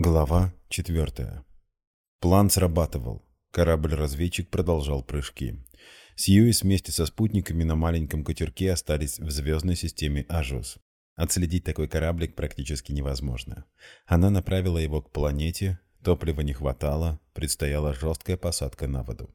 Глава 4. План срабатывал. Корабль-разведчик продолжал прыжки. Сьюис вместе со спутниками на маленьком катерке остались в звездной системе Ажус. Отследить такой кораблик практически невозможно. Она направила его к планете, топлива не хватало, предстояла жесткая посадка на воду.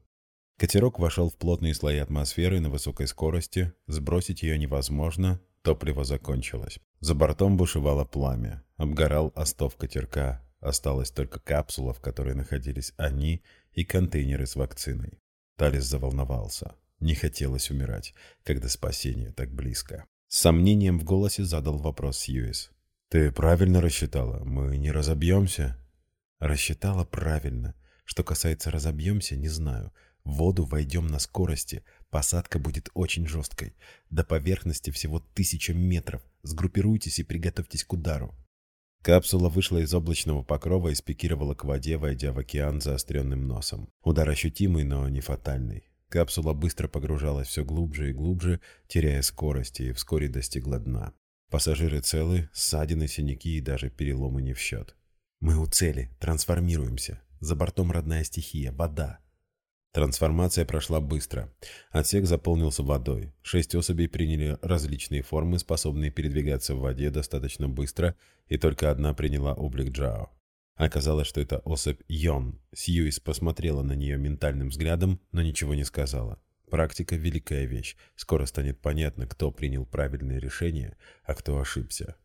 Катерок вошел в плотные слои атмосферы на высокой скорости, сбросить ее невозможно, топливо закончилось. За бортом бушевало пламя, обгорал остов катерка, Осталась только капсула, в которой находились они, и контейнеры с вакциной. Талис заволновался. Не хотелось умирать, когда спасение так близко. С сомнением в голосе задал вопрос Сьюис. «Ты правильно рассчитала? Мы не разобьемся?» «Рассчитала правильно. Что касается разобьемся, не знаю. В воду войдем на скорости. Посадка будет очень жесткой. До поверхности всего тысяча метров. Сгруппируйтесь и приготовьтесь к удару. Капсула вышла из облачного покрова и спикировала к воде, войдя в океан заостренным носом. Удар ощутимый, но не фатальный. Капсула быстро погружалась все глубже и глубже, теряя скорость, и вскоре достигла дна. Пассажиры целы, ссадины, синяки и даже переломы не в счет. «Мы у цели, трансформируемся. За бортом родная стихия, вода. Трансформация прошла быстро. Отсек заполнился водой. Шесть особей приняли различные формы, способные передвигаться в воде достаточно быстро, и только одна приняла облик Джао. Оказалось, что это особь Йон. Сьюис посмотрела на нее ментальным взглядом, но ничего не сказала. Практика – великая вещь. Скоро станет понятно, кто принял правильное решение, а кто ошибся.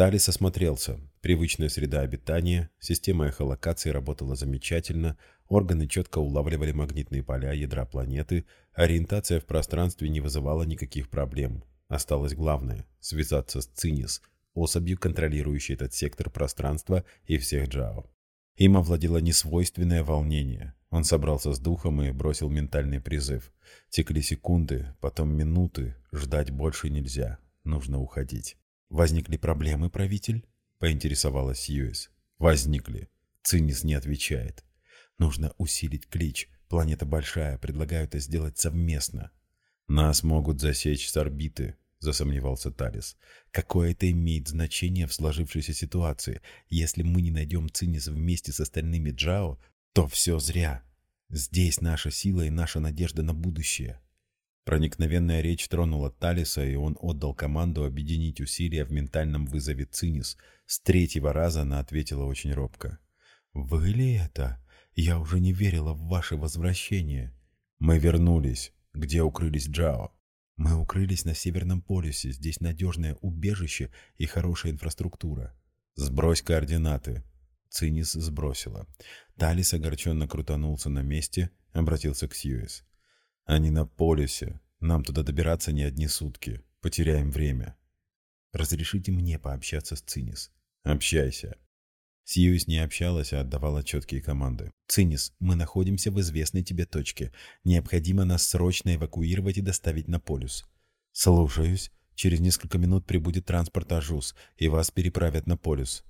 Талис осмотрелся. Привычная среда обитания, система эхолокации работала замечательно, органы четко улавливали магнитные поля ядра планеты, ориентация в пространстве не вызывала никаких проблем. Осталось главное – связаться с Цинис, особью, контролирующей этот сектор пространства и всех Джао. Им овладело несвойственное волнение. Он собрался с духом и бросил ментальный призыв. Текли секунды, потом минуты, ждать больше нельзя, нужно уходить. «Возникли проблемы, правитель?» — поинтересовалась Сьюис. «Возникли». Цинис не отвечает. «Нужно усилить клич. Планета большая, предлагаю это сделать совместно». «Нас могут засечь с орбиты», — засомневался Талис. «Какое это имеет значение в сложившейся ситуации? Если мы не найдем Цинис вместе с остальными Джао, то все зря. Здесь наша сила и наша надежда на будущее». Проникновенная речь тронула Талиса, и он отдал команду объединить усилия в ментальном вызове Цинис. С третьего раза она ответила очень робко. «Вы ли это? Я уже не верила в ваше возвращение». «Мы вернулись. Где укрылись Джао?» «Мы укрылись на Северном полюсе. Здесь надежное убежище и хорошая инфраструктура». «Сбрось координаты». Цинис сбросила. Талис огорченно крутанулся на месте, обратился к Сьюис. Они на полюсе. Нам туда добираться не одни сутки. Потеряем время. Разрешите мне пообщаться с Цинис. Общайся. Сьюис не общалась, а отдавала четкие команды. «Цинис, мы находимся в известной тебе точке. Необходимо нас срочно эвакуировать и доставить на полюс». «Слушаюсь. Через несколько минут прибудет транспорт Ажус, и вас переправят на полюс».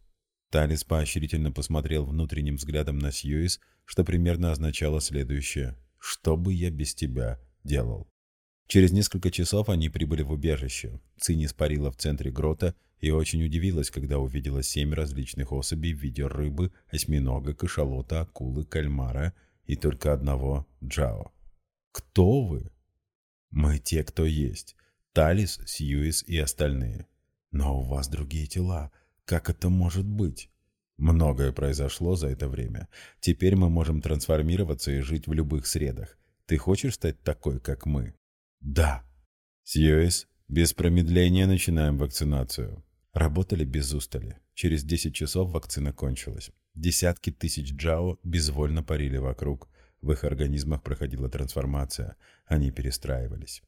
Талис поощрительно посмотрел внутренним взглядом на Сьюис, что примерно означало следующее. Что бы я без тебя делал? Через несколько часов они прибыли в убежище. Цинис парила в центре грота и очень удивилась, когда увидела семь различных особей в виде рыбы, осьминога, кашалота, акулы, кальмара и только одного Джао. «Кто вы?» «Мы те, кто есть. Талис, Сьюис и остальные. Но у вас другие тела. Как это может быть?» Многое произошло за это время. Теперь мы можем трансформироваться и жить в любых средах. Ты хочешь стать такой, как мы? Да. Сьюис, без промедления начинаем вакцинацию. Работали без устали. Через 10 часов вакцина кончилась. Десятки тысяч джао безвольно парили вокруг. В их организмах проходила трансформация. Они перестраивались.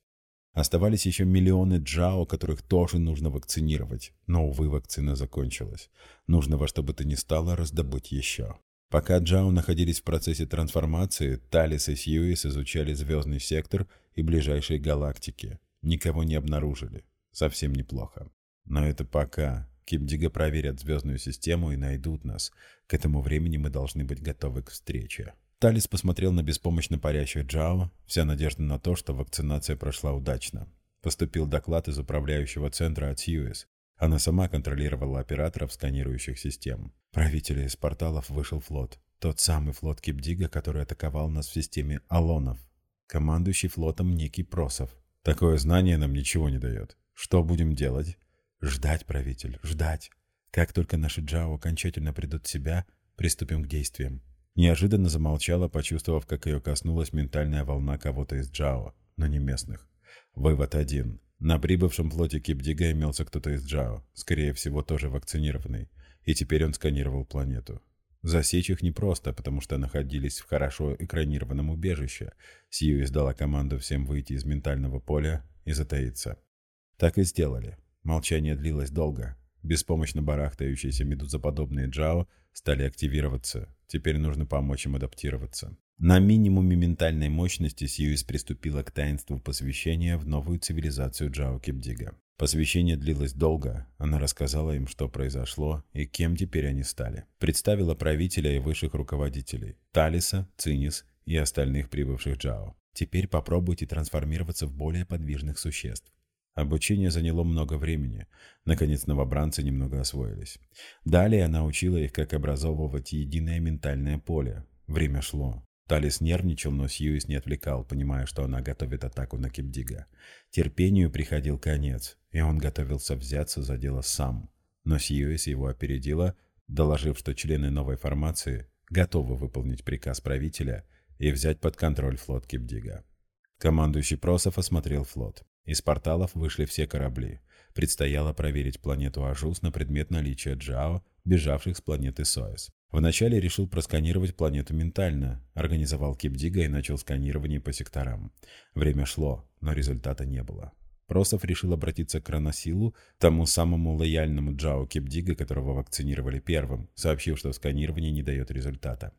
Оставались еще миллионы джао, которых тоже нужно вакцинировать. Но, увы, вакцина закончилась. Нужно во что бы то ни стало раздобыть еще. Пока джао находились в процессе трансформации, Талис и Сьюис изучали звездный сектор и ближайшие галактики. Никого не обнаружили. Совсем неплохо. Но это пока. Кипдига проверят звездную систему и найдут нас. К этому времени мы должны быть готовы к встрече. Талис посмотрел на беспомощно парящих Джао, вся надежда на то, что вакцинация прошла удачно. Поступил доклад из управляющего центра от Сьюис. Она сама контролировала операторов сканирующих систем. Правителя из порталов вышел флот. Тот самый флот Кипдига, который атаковал нас в системе Алонов. Командующий флотом некий Просов. Такое знание нам ничего не дает. Что будем делать? Ждать, правитель, ждать. Как только наши Джао окончательно придут в себя, приступим к действиям. Неожиданно замолчала, почувствовав, как ее коснулась ментальная волна кого-то из Джао, но не местных. Вывод один. На прибывшем флоте Кипдига имелся кто-то из Джао, скорее всего, тоже вакцинированный, и теперь он сканировал планету. Засечь их непросто, потому что находились в хорошо экранированном убежище. Сью издала команду всем выйти из ментального поля и затаиться. Так и сделали. Молчание длилось долго. Беспомощно барахтающиеся медузоподобные Джао стали активироваться. Теперь нужно помочь им адаптироваться. На минимуме ментальной мощности Сьюис приступила к таинству посвящения в новую цивилизацию Джао Кипдига. Посвящение длилось долго. Она рассказала им, что произошло и кем теперь они стали. Представила правителя и высших руководителей – Талиса, Цинис и остальных прибывших Джао. Теперь попробуйте трансформироваться в более подвижных существ. Обучение заняло много времени. Наконец новобранцы немного освоились. Далее она учила их, как образовывать единое ментальное поле. Время шло. Талис нервничал, но Сьюис не отвлекал, понимая, что она готовит атаку на Кипдига. Терпению приходил конец, и он готовился взяться за дело сам. Но Сьюис его опередила, доложив, что члены новой формации готовы выполнить приказ правителя и взять под контроль флот Кипдига. Командующий Просов осмотрел флот. Из порталов вышли все корабли. Предстояло проверить планету Ажус на предмет наличия Джао, бежавших с планеты Соэс. Вначале решил просканировать планету ментально, организовал Кипдига и начал сканирование по секторам. Время шло, но результата не было. Просов решил обратиться к Кроносилу, тому самому лояльному Джао Кипдига, которого вакцинировали первым, сообщив, что сканирование не дает результата.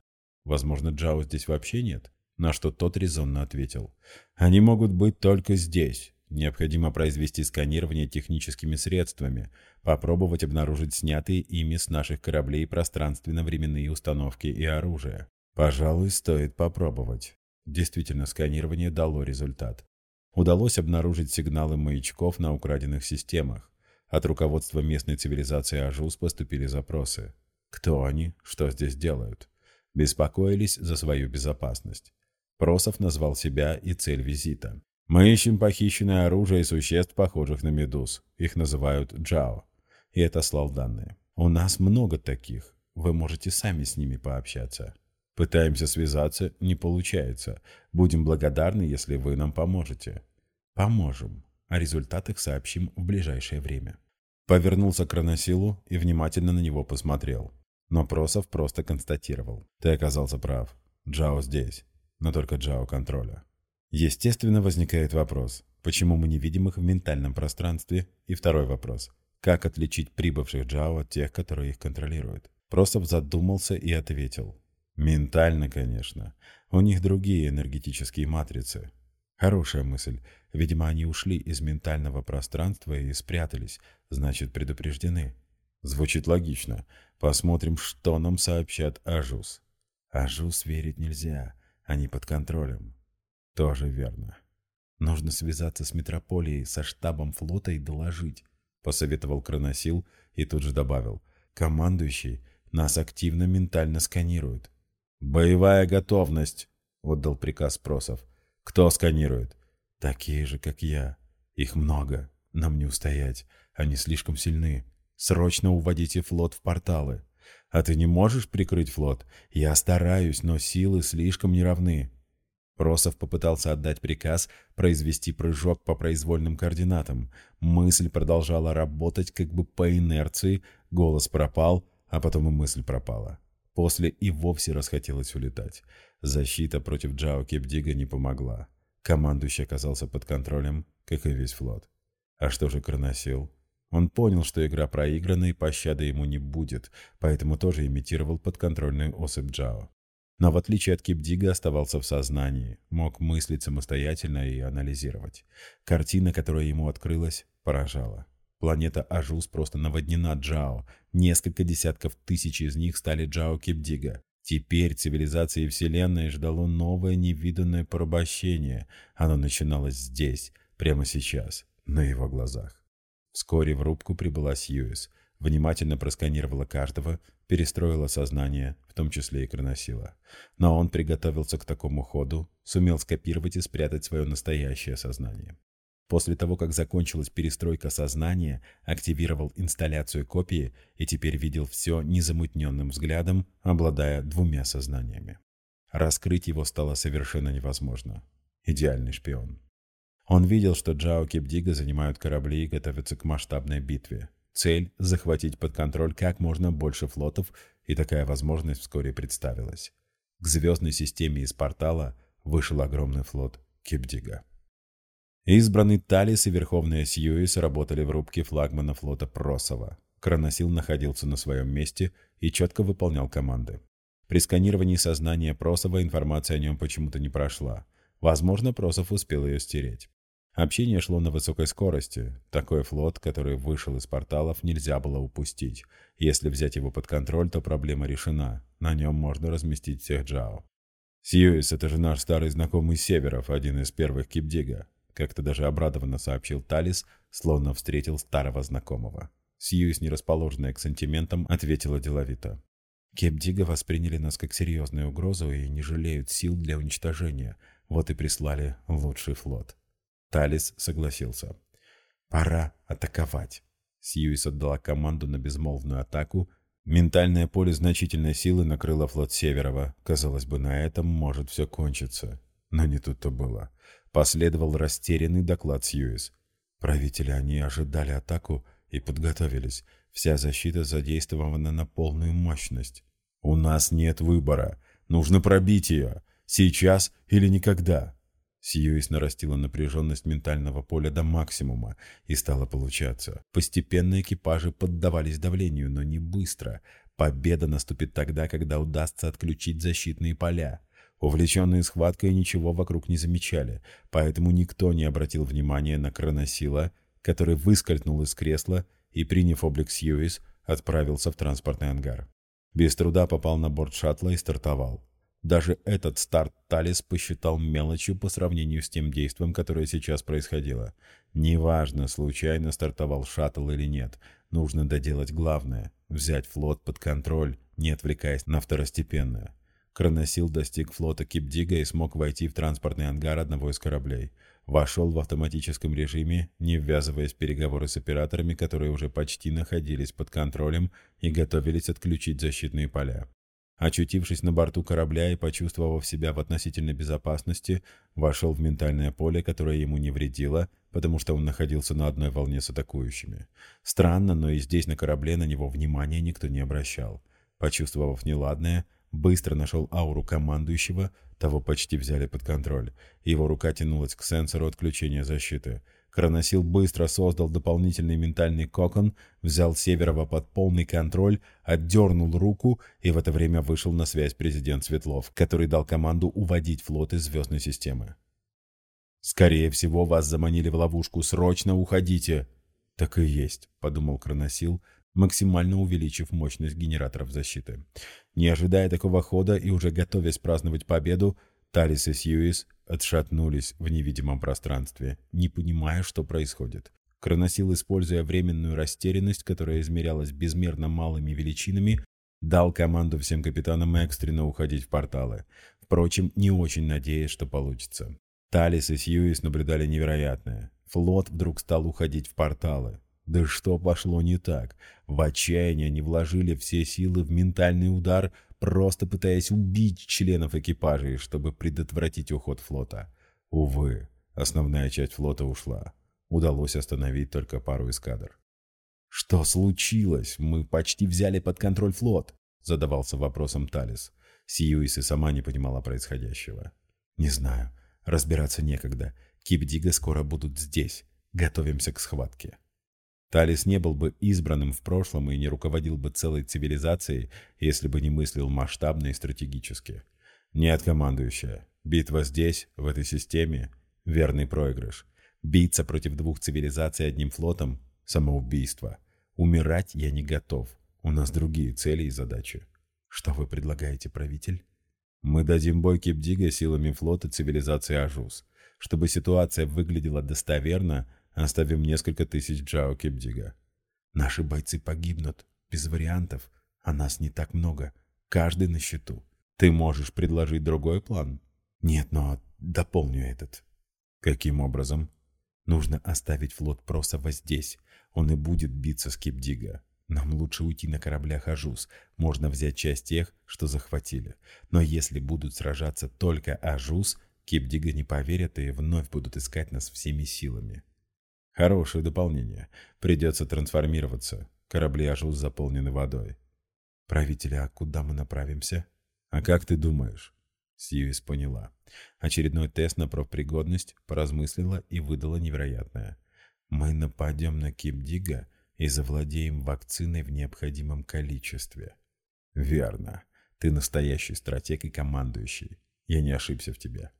Возможно, Джао здесь вообще нет? На что тот резонно ответил. Они могут быть только здесь. Необходимо произвести сканирование техническими средствами, попробовать обнаружить снятые ими с наших кораблей пространственно-временные установки и оружие. Пожалуй, стоит попробовать. Действительно, сканирование дало результат. Удалось обнаружить сигналы маячков на украденных системах. От руководства местной цивилизации Ажус поступили запросы. Кто они? Что здесь делают? Беспокоились за свою безопасность. Просов назвал себя и цель визита. Мы ищем похищенное оружие существ, похожих на медуз. Их называют Джао. И это слал данные. У нас много таких. Вы можете сами с ними пообщаться. Пытаемся связаться, не получается. Будем благодарны, если вы нам поможете. Поможем. О результатах сообщим в ближайшее время. Повернулся к Раносилу и внимательно на него посмотрел. Но Просов просто констатировал. Ты оказался прав. Джао здесь. Но только Джао контроля. Естественно, возникает вопрос, почему мы не видим их в ментальном пространстве? И второй вопрос, как отличить прибывших Джао от тех, которые их контролируют? Просов задумался и ответил. Ментально, конечно. У них другие энергетические матрицы. Хорошая мысль. Видимо, они ушли из ментального пространства и спрятались, значит, предупреждены. Звучит логично. Посмотрим, что нам сообщат Ажус. Ажус верить нельзя. Они под контролем. Тоже верно. Нужно связаться с метрополией, со штабом флота и доложить, посоветовал Кроносил и тут же добавил. Командующий нас активно ментально сканирует. «Боевая готовность!» — отдал приказ Просов. «Кто сканирует?» «Такие же, как я. Их много. Нам не устоять. Они слишком сильны. Срочно уводите флот в порталы. А ты не можешь прикрыть флот? Я стараюсь, но силы слишком неравны. Просов попытался отдать приказ произвести прыжок по произвольным координатам. Мысль продолжала работать как бы по инерции, голос пропал, а потом и мысль пропала. После и вовсе расхотелось улетать. Защита против Джао Кипдига не помогла. Командующий оказался под контролем, как и весь флот. А что же Кроносил? Он понял, что игра проиграна и пощады ему не будет, поэтому тоже имитировал подконтрольную особь Джао. Но в отличие от Кипдига оставался в сознании, мог мыслить самостоятельно и анализировать. Картина, которая ему открылась, поражала. Планета Ажус просто наводнена Джао. Несколько десятков тысяч из них стали Джао Кипдига. Теперь цивилизации Вселенной ждало новое невиданное порабощение. Оно начиналось здесь, прямо сейчас, на его глазах. Вскоре в рубку прибыла Сьюис, внимательно просканировала каждого, перестроила сознание, в том числе и кроносила. Но он приготовился к такому ходу, сумел скопировать и спрятать свое настоящее сознание. После того, как закончилась перестройка сознания, активировал инсталляцию копии и теперь видел все незамутненным взглядом, обладая двумя сознаниями. Раскрыть его стало совершенно невозможно. Идеальный шпион. Он видел, что Джао Кипдига занимают корабли и готовятся к масштабной битве. Цель – захватить под контроль как можно больше флотов, и такая возможность вскоре представилась. К звездной системе из портала вышел огромный флот Кипдига. Избранный Талис и Верховная Сьюис работали в рубке флагмана флота Просова. Кроносил находился на своем месте и четко выполнял команды. При сканировании сознания Просова информация о нем почему-то не прошла. Возможно, Просов успел ее стереть. Общение шло на высокой скорости. Такой флот, который вышел из порталов, нельзя было упустить. Если взять его под контроль, то проблема решена. На нем можно разместить всех Джао. «Сьюис — это же наш старый знакомый Северов, один из первых Кипдига», как-то даже обрадованно сообщил Талис, словно встретил старого знакомого. Сьюис, не расположенная к сантиментам, ответила деловито. Кепдига восприняли нас как серьезную угрозу и не жалеют сил для уничтожения. Вот и прислали лучший флот. Талис согласился. «Пора атаковать». Сьюис отдала команду на безмолвную атаку. Ментальное поле значительной силы накрыло флот Северова. Казалось бы, на этом может все кончиться. Но не тут-то было. Последовал растерянный доклад Сьюис. Правители они ожидали атаку и подготовились. Вся защита задействована на полную мощность. «У нас нет выбора. Нужно пробить ее. Сейчас или никогда». Сьюис нарастила напряженность ментального поля до максимума, и стало получаться. Постепенно экипажи поддавались давлению, но не быстро. Победа наступит тогда, когда удастся отключить защитные поля. Увлеченные схваткой ничего вокруг не замечали, поэтому никто не обратил внимания на Кроносила, который выскользнул из кресла и, приняв облик Сьюис, отправился в транспортный ангар. Без труда попал на борт шаттла и стартовал. Даже этот старт Талис посчитал мелочью по сравнению с тем действием, которое сейчас происходило. Неважно, случайно стартовал шаттл или нет, нужно доделать главное – взять флот под контроль, не отвлекаясь на второстепенное. Кроносил достиг флота Кипдига и смог войти в транспортный ангар одного из кораблей. Вошел в автоматическом режиме, не ввязываясь в переговоры с операторами, которые уже почти находились под контролем и готовились отключить защитные поля. Очутившись на борту корабля и почувствовав себя в относительной безопасности, вошел в ментальное поле, которое ему не вредило, потому что он находился на одной волне с атакующими. Странно, но и здесь на корабле на него внимания никто не обращал. Почувствовав неладное, Быстро нашел ауру командующего, того почти взяли под контроль. Его рука тянулась к сенсору отключения защиты. Хроносил быстро создал дополнительный ментальный кокон, взял Северова под полный контроль, отдернул руку, и в это время вышел на связь президент Светлов, который дал команду уводить флот из звездной системы. «Скорее всего, вас заманили в ловушку. Срочно уходите!» «Так и есть», — подумал Кроносил, максимально увеличив мощность генераторов защиты. Не ожидая такого хода и уже готовясь праздновать победу, Талис и Сьюис отшатнулись в невидимом пространстве, не понимая, что происходит. Кроносил, используя временную растерянность, которая измерялась безмерно малыми величинами, дал команду всем капитанам экстренно уходить в порталы. Впрочем, не очень надеясь, что получится. Талис и Сьюис наблюдали невероятное. Флот вдруг стал уходить в порталы. Да что пошло не так? В отчаянии они вложили все силы в ментальный удар, просто пытаясь убить членов экипажей, чтобы предотвратить уход флота. Увы, основная часть флота ушла. Удалось остановить только пару эскадр. «Что случилось? Мы почти взяли под контроль флот», — задавался вопросом Талис. Сьюис и сама не понимала происходящего. «Не знаю. Разбираться некогда. Кипдига скоро будут здесь. Готовимся к схватке». Талис не был бы избранным в прошлом и не руководил бы целой цивилизацией, если бы не мыслил масштабно и стратегически. Нет, командующая. Битва здесь, в этой системе – верный проигрыш. Биться против двух цивилизаций одним флотом – самоубийство. Умирать я не готов. У нас другие цели и задачи. Что вы предлагаете, правитель? Мы дадим бой Кипдига силами флота цивилизации Ажус. Чтобы ситуация выглядела достоверно – оставим несколько тысяч Джао Кипдига. Наши бойцы погибнут, без вариантов, а нас не так много. Каждый на счету. Ты можешь предложить другой план? Нет, но дополню этот. Каким образом? Нужно оставить флот Просова здесь. Он и будет биться с Кипдига. Нам лучше уйти на кораблях Ажус. Можно взять часть тех, что захватили. Но если будут сражаться только Ажус, Кипдига не поверят и вновь будут искать нас всеми силами. Хорошее дополнение. Придется трансформироваться. Корабли Ажус заполнены водой. Правители, а куда мы направимся? А как ты думаешь? Сьюис поняла. Очередной тест на профпригодность поразмыслила и выдала невероятное. Мы нападем на Кипдига и завладеем вакциной в необходимом количестве. Верно. Ты настоящий стратег и командующий. Я не ошибся в тебе.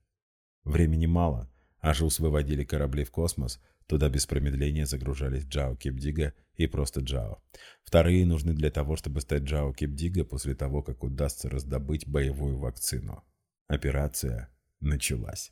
Времени мало. Ажус выводили корабли в космос, туда без промедления загружались Джао Кипдига и просто Джао. Вторые нужны для того, чтобы стать Джао Кипдига после того, как удастся раздобыть боевую вакцину. Операция началась.